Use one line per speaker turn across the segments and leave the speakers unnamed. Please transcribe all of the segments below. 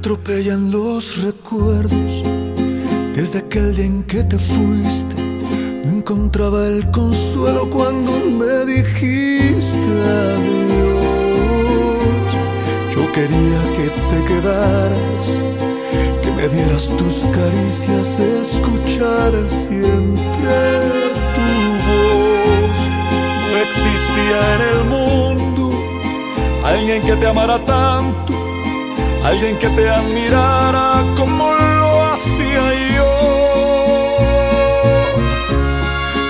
atropellan los recuerdos desde aquel día en que te fuiste. No encontraba el consuelo cuando me dijiste adiós. Yo quería que te quedaras, que me dieras tus caricias, escuchar siempre tu voz. No existía en el mundo alguien que te amara tanto alguien que te admirara como lo hacía yo.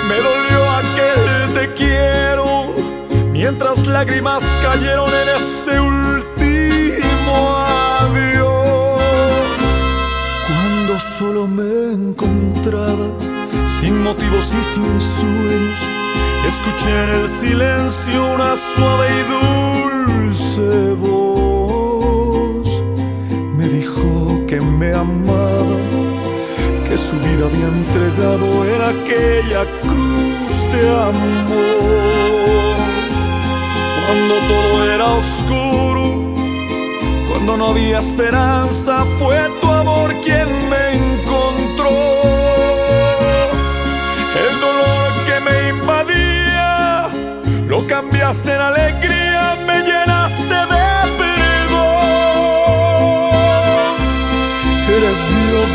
Me dolió aquel te quiero, mientras lágrimas cayeron en ese último adiós. Cuando solo me encontraba, sin motivos y sin sueños, escuché en el silencio una suave y dulce voz había entregado en aquella cruz de amor. Cuando todo era oscuro, cuando no había esperanza, fue tu amor quien me encontró. El dolor que me invadía, lo cambiaste en alegría, me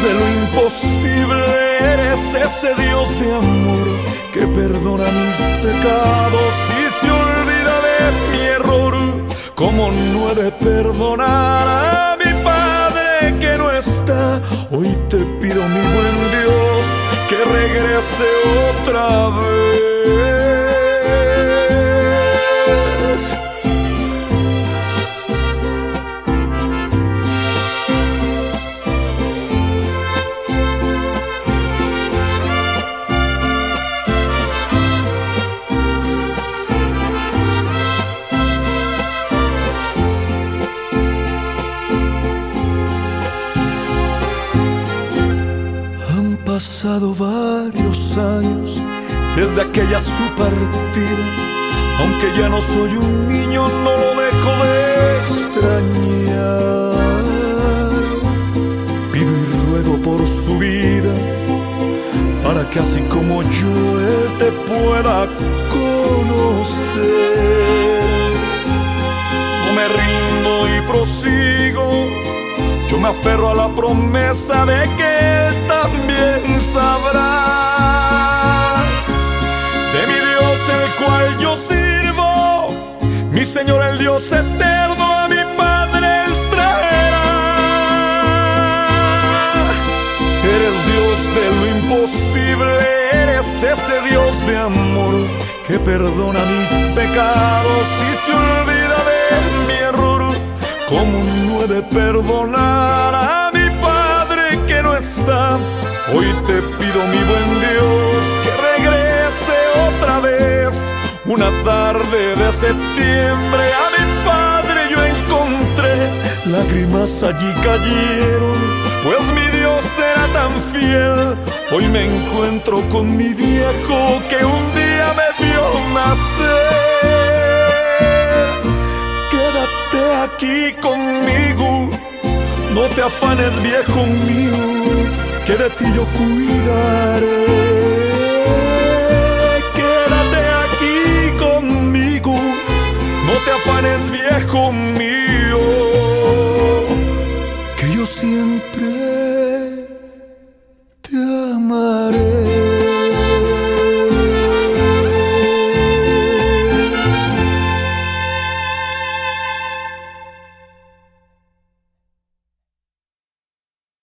De lo imposible, eres ese Dios de amor que perdona mis pecados y se olvida de mi error. Como no he de perdonar a mi Padre que no está, hoy te pido mi buen Dios que regrese otra vez. Pasado varios años desde aquella su partida. Aunque ya no soy un niño, no lo dejo de extrañar. Pido y ruego por su vida, para que así como yo, él te pueda conocer. No me rindo y prosigo, yo me aferro a la promesa de que él también sabrá de mi Dios el cual yo sirvo, mi Señor el Dios eterno a mi Padre él traerá. Eres Dios de lo imposible, eres ese Dios de amor que perdona mis pecados y se olvida de error. Como no he de perdonar a mi Padre que no está? Hoy te pido, mi buen Dios, que regrese otra vez. Una tarde de septiembre a mi padre yo encontré. Lágrimas allí cayeron, pues mi Dios era tan fiel. Hoy me encuentro con mi viejo que un día me vio nacer. Aquí conmigo, no te afanes viejo mío que de ti yo cuidaré. Quédate aquí conmigo, no te afanes viejo mío, que yo siempre